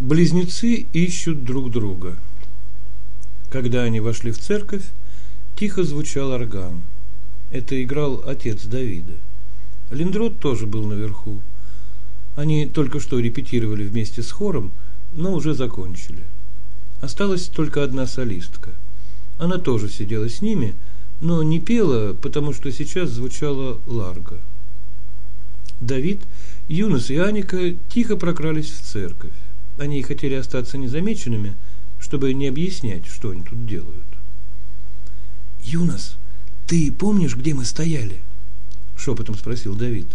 Близнецы ищут друг друга. Когда они вошли в церковь, тихо звучал орган. Это играл отец Давида. Линдрот тоже был наверху. Они только что репетировали вместе с хором, но уже закончили. Осталась только одна солистка. Она тоже сидела с ними, но не пела, потому что сейчас звучала ларга. Давид, Юнос и Аника тихо прокрались в церковь. Они хотели остаться незамеченными, чтобы не объяснять, что они тут делают. «Юнос, ты помнишь, где мы стояли?» – шепотом спросил Давид.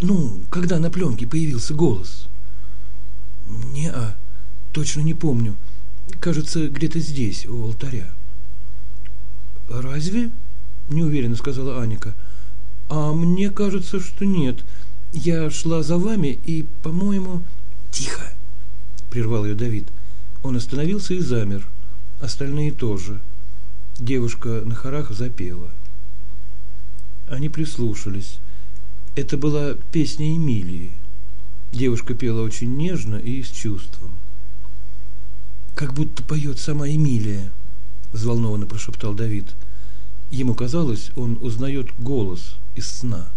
«Ну, когда на пленке появился голос?» «Не-а, точно не помню. Кажется, где-то здесь, у алтаря». «Разве?» – неуверенно сказала Аника. «А мне кажется, что нет. Я шла за вами и, по-моему...» «Тихо!» Прервал ее Давид. Он остановился и замер. Остальные тоже. Девушка на хорах запела. Они прислушались. Это была песня Эмилии. Девушка пела очень нежно и с чувством. «Как будто поет сама Эмилия», – взволнованно прошептал Давид. Ему казалось, он узнает голос из сна.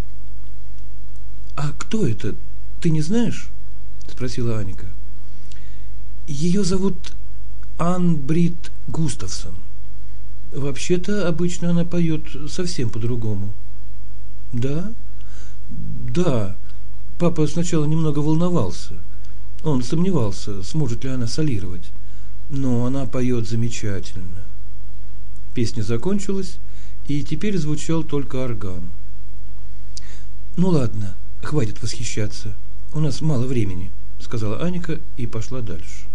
«А кто это? Ты не знаешь?» – спросила Аника. Ее зовут Ан Брит Густавсон. Вообще-то обычно она поет совсем по-другому. Да? Да. Папа сначала немного волновался. Он сомневался, сможет ли она солировать. Но она поет замечательно. Песня закончилась, и теперь звучал только орган. Ну ладно, хватит восхищаться. У нас мало времени, сказала Аника и пошла дальше.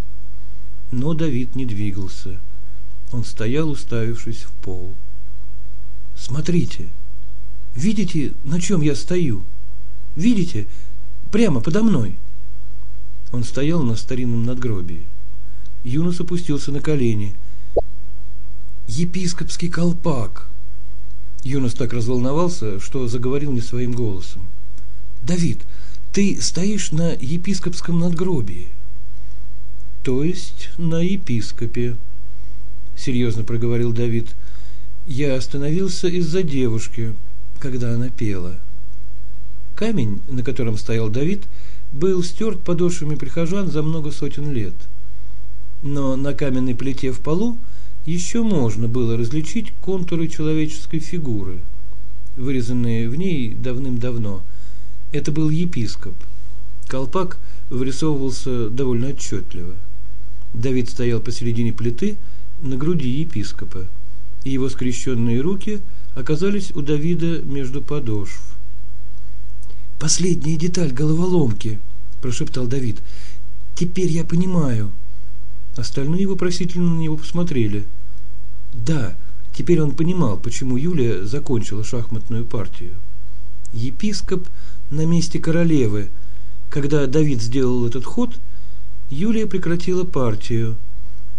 Но Давид не двигался. Он стоял, уставившись в пол. «Смотрите! Видите, на чем я стою? Видите? Прямо подо мной!» Он стоял на старинном надгробии. Юнос опустился на колени. «Епископский колпак!» Юнос так разволновался, что заговорил не своим голосом. «Давид, ты стоишь на епископском надгробии то есть на епископе, серьезно проговорил Давид. Я остановился из-за девушки, когда она пела. Камень, на котором стоял Давид, был стерт подошвами прихожан за много сотен лет. Но на каменной плите в полу еще можно было различить контуры человеческой фигуры, вырезанные в ней давным-давно. Это был епископ. Колпак вырисовывался довольно отчетливо. Давид стоял посередине плиты на груди епископа, и его скрещенные руки оказались у Давида между подошв. «Последняя деталь головоломки», – прошептал Давид. «Теперь я понимаю». Остальные вопросительно на него посмотрели. Да, теперь он понимал, почему Юлия закончила шахматную партию. Епископ на месте королевы. Когда Давид сделал этот ход – Юлия прекратила партию.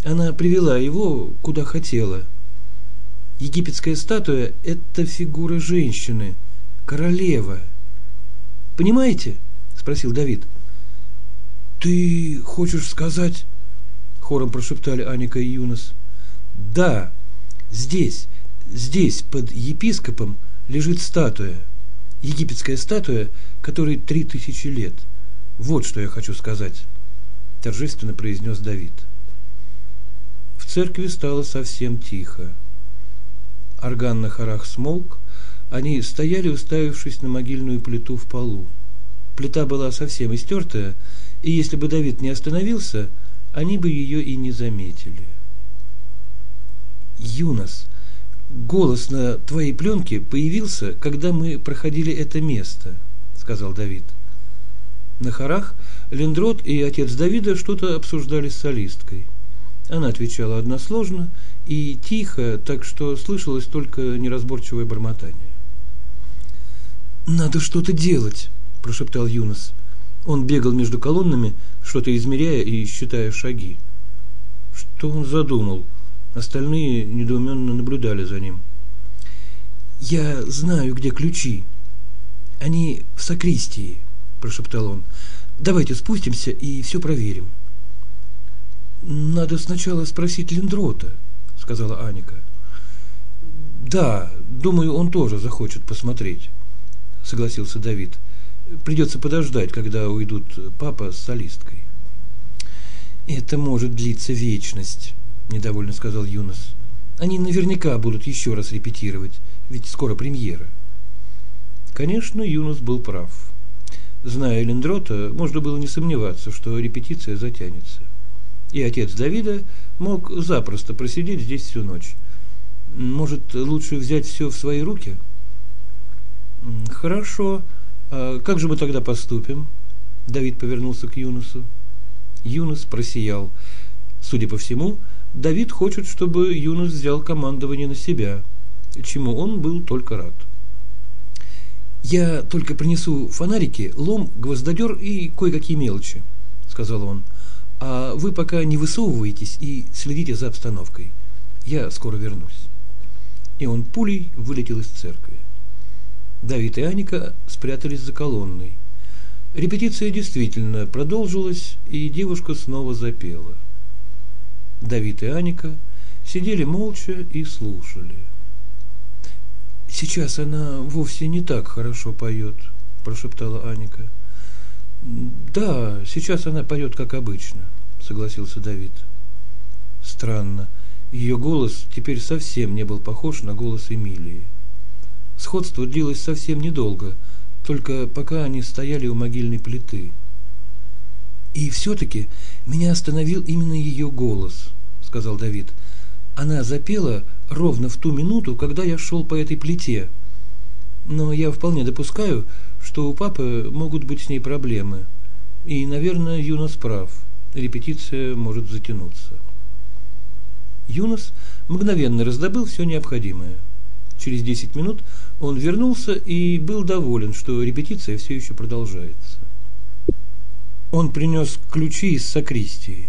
Она привела его куда хотела. Египетская статуя – это фигура женщины, королева. Понимаете? – спросил Давид. Ты хочешь сказать? Хором прошептали Аника и Юнос. Да, здесь, здесь под епископом лежит статуя. Египетская статуя, которой три тысячи лет. Вот что я хочу сказать торжественно произнес Давид. В церкви стало совсем тихо. Орган на хорах смолк, они стояли, уставившись на могильную плиту в полу. Плита была совсем истертая, и если бы Давид не остановился, они бы ее и не заметили. «Юнос, голос на твоей пленке появился, когда мы проходили это место», — сказал Давид. На хорах Лендрот и отец Давида что-то обсуждали с солисткой. Она отвечала односложно и тихо, так что слышалось только неразборчивое бормотание. «Надо что-то делать», – прошептал Юнос. Он бегал между колоннами, что-то измеряя и считая шаги. Что он задумал? Остальные недоуменно наблюдали за ним. «Я знаю, где ключи. Они в сакристии», – прошептал он. Давайте спустимся и все проверим. Надо сначала спросить Линдрота, сказала Аника. Да, думаю, он тоже захочет посмотреть, согласился Давид. Придется подождать, когда уйдут папа с солисткой. Это может длиться вечность, недовольно сказал Юнос. Они наверняка будут еще раз репетировать, ведь скоро премьера. Конечно, Юнос был прав. Зная Линдрота, можно было не сомневаться, что репетиция затянется. И отец Давида мог запросто просидеть здесь всю ночь. Может, лучше взять все в свои руки? Хорошо. А как же мы тогда поступим? Давид повернулся к Юнусу. Юнус просиял. Судя по всему, Давид хочет, чтобы Юнус взял командование на себя, чему он был только рад. «Я только принесу фонарики, лом, гвоздодер и кое-какие мелочи», — сказал он. «А вы пока не высовывайтесь и следите за обстановкой. Я скоро вернусь». И он пулей вылетел из церкви. Давид и Аника спрятались за колонной. Репетиция действительно продолжилась, и девушка снова запела. Давид и Аника сидели молча и слушали. Сейчас она вовсе не так хорошо поет, прошептала Аника. Да, сейчас она поет как обычно, согласился Давид. Странно, ее голос теперь совсем не был похож на голос Эмилии. Сходство длилось совсем недолго, только пока они стояли у могильной плиты. И все-таки меня остановил именно ее голос, сказал Давид. Она запела ровно в ту минуту, когда я шел по этой плите. Но я вполне допускаю, что у папы могут быть с ней проблемы. И, наверное, Юнос прав. Репетиция может затянуться. Юнос мгновенно раздобыл все необходимое. Через десять минут он вернулся и был доволен, что репетиция все еще продолжается. Он принес ключи из сакристии.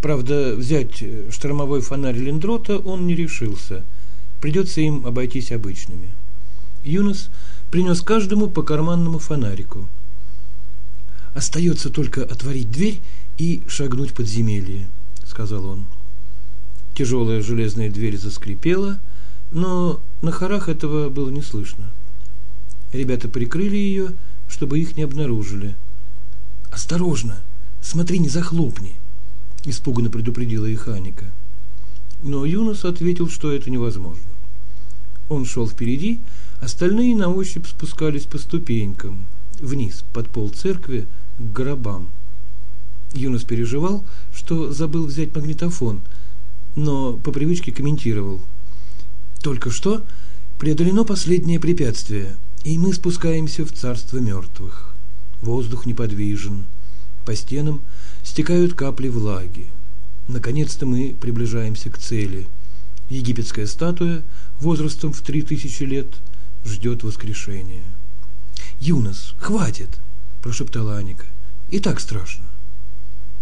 Правда, взять э, штормовой фонарь Лендрота он не решился. Придется им обойтись обычными. Юнос принес каждому по карманному фонарику. «Остается только отворить дверь и шагнуть подземелье», — сказал он. Тяжелая железная дверь заскрипела, но на хорах этого было не слышно. Ребята прикрыли ее, чтобы их не обнаружили. «Осторожно! Смотри, не захлопни!» Испуганно предупредила их Аника. Но Юнос ответил, что это невозможно. Он шел впереди, остальные на ощупь спускались по ступенькам, вниз, под пол церкви, к гробам. Юнос переживал, что забыл взять магнитофон, но по привычке комментировал. «Только что преодолено последнее препятствие, и мы спускаемся в царство мертвых. Воздух неподвижен, по стенам – стекают капли влаги. Наконец-то мы приближаемся к цели. Египетская статуя возрастом в три тысячи лет ждет воскрешения. «Юнос, хватит!» – прошептала Аника. «И так страшно».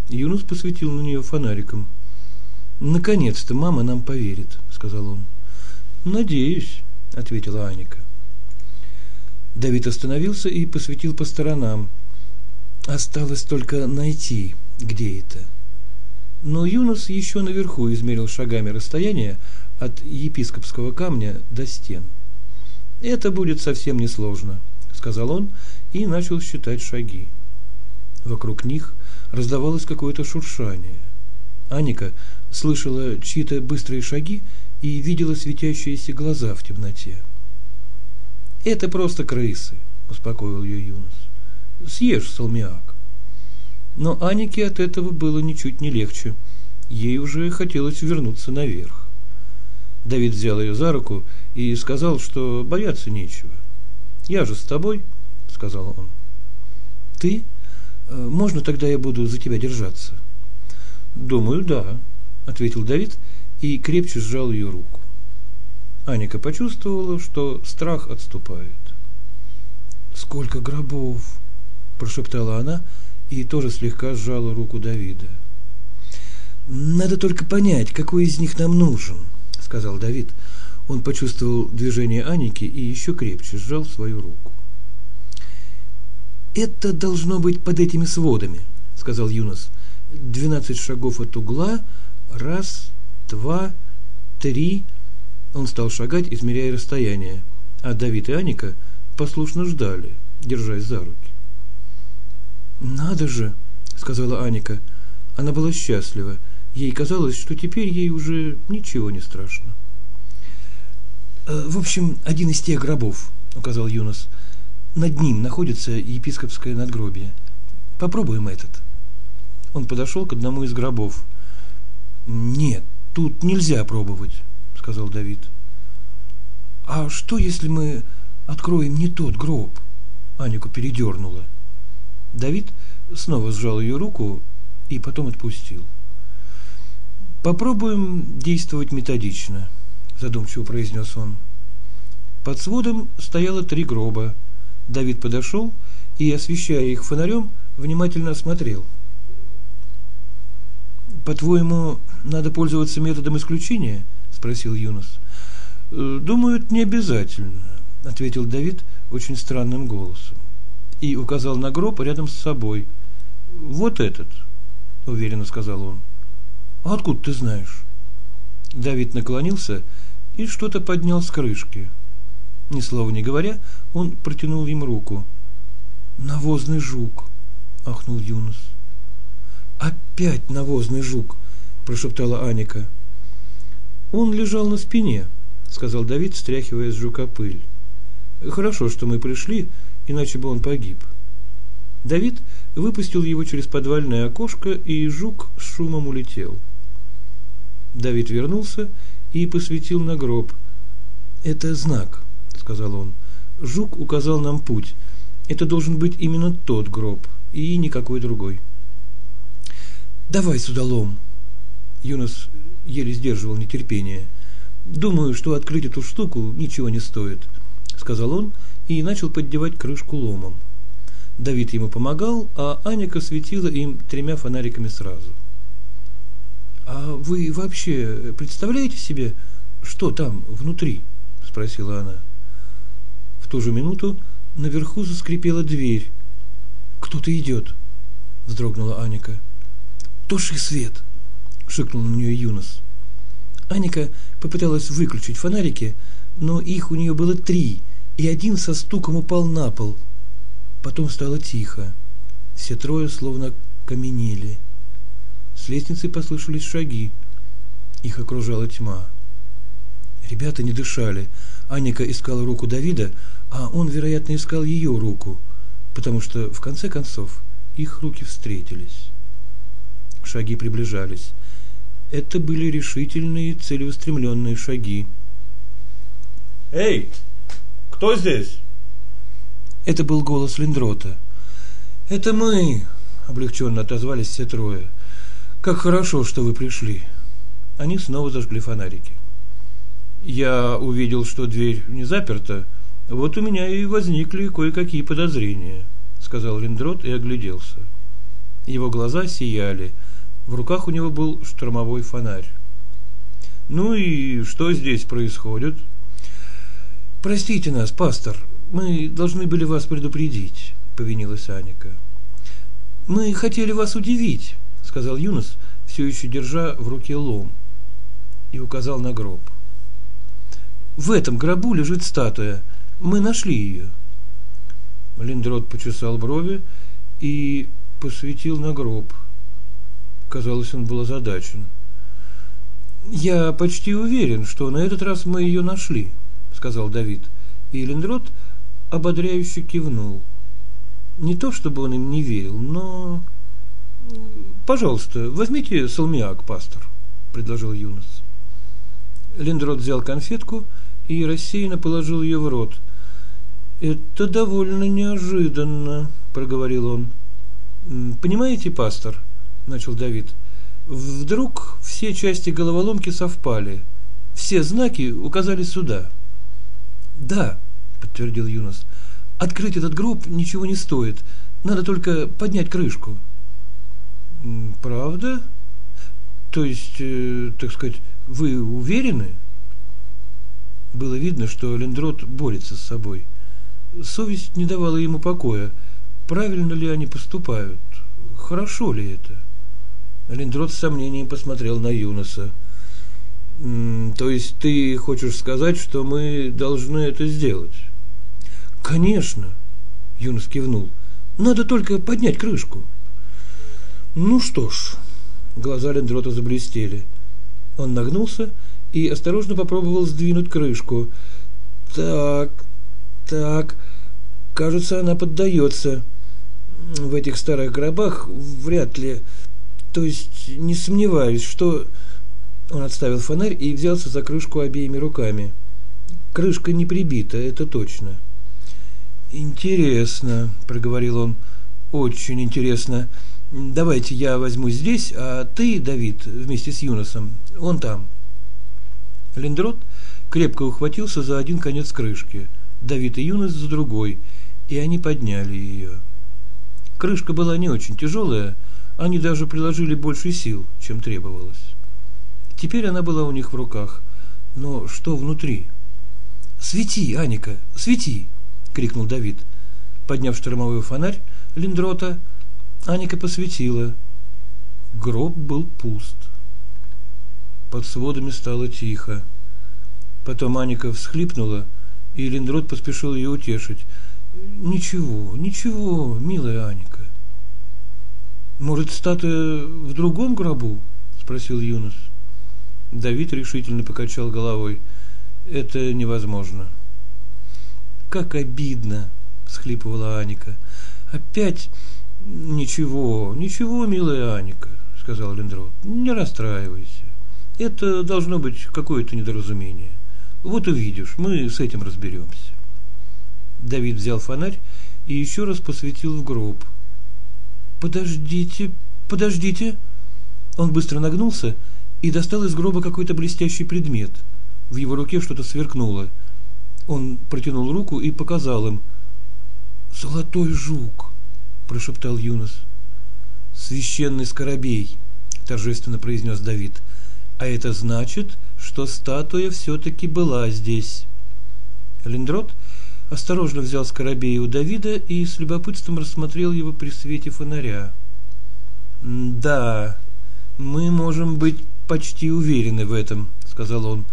Юнос посветил на нее фонариком. «Наконец-то мама нам поверит», – сказал он. «Надеюсь», – ответила Аника. Давид остановился и посветил по сторонам. Осталось только найти где это. Но Юнос еще наверху измерил шагами расстояние от епископского камня до стен. «Это будет совсем несложно», — сказал он и начал считать шаги. Вокруг них раздавалось какое-то шуршание. Аника слышала чьи-то быстрые шаги и видела светящиеся глаза в темноте. «Это просто крысы», — успокоил ее Юнос. «Съешь салмиак». Но Анике от этого было ничуть не легче. Ей уже хотелось вернуться наверх. Давид взял ее за руку и сказал, что бояться нечего. «Я же с тобой», — сказал он. «Ты? Э, можно тогда я буду за тебя держаться?» «Думаю, да», — ответил Давид и крепче сжал ее руку. Аника почувствовала, что страх отступает. «Сколько гробов!» – прошептала она и тоже слегка сжала руку Давида. «Надо только понять, какой из них нам нужен», — сказал Давид. Он почувствовал движение Аники и еще крепче сжал свою руку. «Это должно быть под этими сводами», — сказал Юнос. Двенадцать шагов от угла. Раз, два, три. Он стал шагать, измеряя расстояние, а Давид и Аника послушно ждали, держась за руки. «Надо же!» — сказала Аника. Она была счастлива. Ей казалось, что теперь ей уже ничего не страшно. «Э, «В общем, один из тех гробов», — указал Юнос. «Над ним находится епископское надгробие. Попробуем этот». Он подошел к одному из гробов. «Нет, тут нельзя пробовать», — сказал Давид. «А что, если мы откроем не тот гроб?» Анику передернула. Давид снова сжал ее руку и потом отпустил. «Попробуем действовать методично», – задумчиво произнес он. Под сводом стояло три гроба. Давид подошел и, освещая их фонарем, внимательно осмотрел. «По-твоему, надо пользоваться методом исключения?» – спросил Юнос. «Э, «Думаю, это не обязательно», – ответил Давид очень странным голосом и указал на гроб рядом с собой. «Вот этот», – уверенно сказал он. «А откуда ты знаешь?» Давид наклонился и что-то поднял с крышки. Ни слова не говоря, он протянул им руку. «Навозный жук!» – ахнул Юнус. «Опять навозный жук!» – прошептала Аника. «Он лежал на спине», – сказал Давид, стряхивая с жука пыль. «Хорошо, что мы пришли, иначе бы он погиб». Давид выпустил его через подвальное окошко, и жук с шумом улетел. Давид вернулся и посветил на гроб. «Это знак», — сказал он. «Жук указал нам путь. Это должен быть именно тот гроб, и никакой другой». «Давай сюда лом!» Юнос еле сдерживал нетерпение. «Думаю, что открыть эту штуку ничего не стоит», — сказал он и начал поддевать крышку ломом. Давид ему помогал, а Аника светила им тремя фонариками сразу. «А вы вообще представляете себе, что там внутри?» – спросила она. В ту же минуту наверху заскрипела дверь. «Кто-то идет!» – вздрогнула Аника. «Туши свет!» – шикнул на нее Юнос. Аника попыталась выключить фонарики, но их у нее было три, и один со стуком упал на пол – Потом стало тихо. Все трое словно каменели. С лестницы послышались шаги. Их окружала тьма. Ребята не дышали. Аника искала руку Давида, а он, вероятно, искал ее руку, потому что, в конце концов, их руки встретились. Шаги приближались. Это были решительные, целеустремленные шаги. «Эй, кто здесь?» Это был голос Линдрота. «Это мы!» – облегченно отозвались все трое. «Как хорошо, что вы пришли!» Они снова зажгли фонарики. «Я увидел, что дверь не заперта, вот у меня и возникли кое-какие подозрения», – сказал Линдрот и огляделся. Его глаза сияли, в руках у него был штормовой фонарь. «Ну и что здесь происходит?» «Простите нас, пастор, мы должны были вас предупредить, повинилась Аника. Мы хотели вас удивить, сказал Юнос, все еще держа в руке лом, и указал на гроб. В этом гробу лежит статуя. Мы нашли ее. Линдрот почесал брови и посветил на гроб. Казалось, он был озадачен. «Я почти уверен, что на этот раз мы ее нашли», — сказал Давид. И Линдрот ободряюще кивнул. Не то, чтобы он им не верил, но... «Пожалуйста, возьмите салмиак, пастор», – предложил Юнос. Линдрот взял конфетку и рассеянно положил ее в рот. «Это довольно неожиданно», – проговорил он. «Понимаете, пастор?» – начал Давид. «Вдруг все части головоломки совпали. Все знаки указали сюда». «Да», подтвердил Юнос. Открыть этот гроб ничего не стоит. Надо только поднять крышку. Правда? То есть, э, так сказать, вы уверены? Было видно, что Лендрот борется с собой. Совесть не давала ему покоя. Правильно ли они поступают? Хорошо ли это? Линдрот с сомнением посмотрел на Юноса. То есть ты хочешь сказать, что мы должны это сделать? Конечно, Юнос кивнул. Надо только поднять крышку. Ну что ж, глаза Лендрота заблестели. Он нагнулся и осторожно попробовал сдвинуть крышку. Так, так, кажется, она поддается. В этих старых гробах вряд ли. То есть не сомневаюсь, что... Он отставил фонарь и взялся за крышку обеими руками. Крышка не прибита, это точно. Интересно, проговорил он. Очень интересно. Давайте я возьму здесь, а ты, Давид, вместе с Юносом, вон там. Лендрот крепко ухватился за один конец крышки, Давид и Юнос за другой, и они подняли ее. Крышка была не очень тяжелая, они даже приложили больше сил, чем требовалось. Теперь она была у них в руках. Но что внутри? «Свети, Аника, свети!» — крикнул Давид. Подняв штормовой фонарь Линдрота, Аника посветила. Гроб был пуст. Под сводами стало тихо. Потом Аника всхлипнула, и Линдрот поспешил ее утешить. «Ничего, ничего, милая Аника». «Может, статуя в другом гробу?» – спросил Юнос. Давид решительно покачал головой. «Это невозможно». «Как обидно!» – всхлипывала Аника. «Опять...» «Ничего, ничего, милая Аника», – сказал Лендрот. «Не расстраивайся. Это должно быть какое-то недоразумение. Вот увидишь, мы с этим разберемся». Давид взял фонарь и еще раз посветил в гроб. «Подождите, подождите!» Он быстро нагнулся и достал из гроба какой-то блестящий предмет. В его руке что-то сверкнуло. Он протянул руку и показал им. «Золотой жук!» – прошептал Юнос. «Священный скоробей!» – торжественно произнес Давид. «А это значит, что статуя все-таки была здесь». Линдрот осторожно взял скоробей у Давида и с любопытством рассмотрел его при свете фонаря. «Да, мы можем быть почти уверены в этом», — сказал он.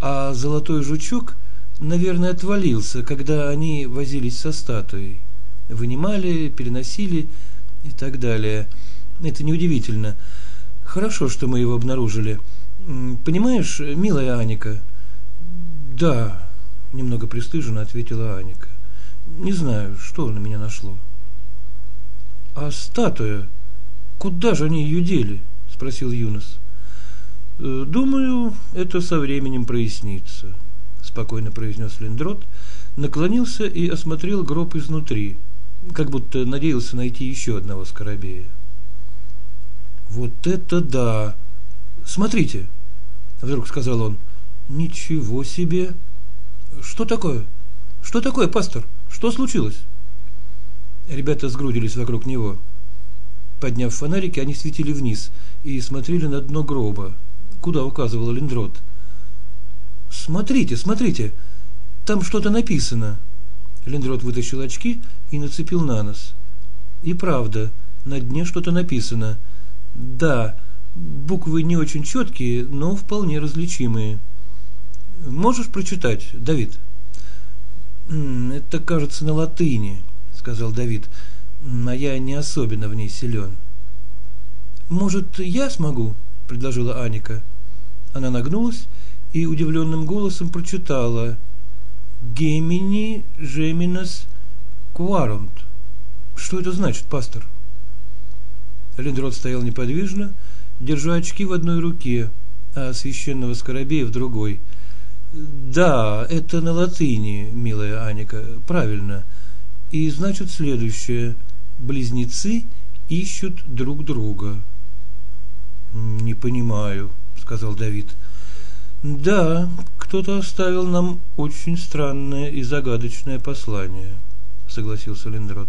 «А золотой жучок, наверное, отвалился, когда они возились со статуей. Вынимали, переносили и так далее. Это неудивительно. Хорошо, что мы его обнаружили. Понимаешь, милая Аника?» «Да», — немного пристыженно ответила Аника. «Не знаю, что на меня нашло». «А статуя? Куда же они ее дели?» — спросил Юнос. «Э, «Думаю, это со временем прояснится», — спокойно произнес Лендрот, наклонился и осмотрел гроб изнутри, как будто надеялся найти еще одного скоробея. «Вот это да! Смотрите!» — вдруг сказал он. «Ничего себе!» Что такое? Что такое, пастор? Что случилось? Ребята сгрудились вокруг него. Подняв фонарики, они светили вниз и смотрели на дно гроба, куда указывал Линдрот. «Смотрите, смотрите, там что-то написано». Линдрот вытащил очки и нацепил на нос. И правда, на дне что-то написано. Да, буквы не очень четкие, но вполне различимые. Можешь прочитать, Давид? Это, кажется, на латыни, сказал Давид, а я не особенно в ней силен. Может, я смогу? Предложила Аника. Она нагнулась и удивленным голосом прочитала «Гемини жеминас куаронт». Что это значит, пастор? Линдрот стоял неподвижно, держа очки в одной руке, а священного скоробея в другой – да, это на латыни, милая Аника, правильно. И значит следующее. Близнецы ищут друг друга. Не понимаю, сказал Давид. Да, кто-то оставил нам очень странное и загадочное послание, согласился Лендрот.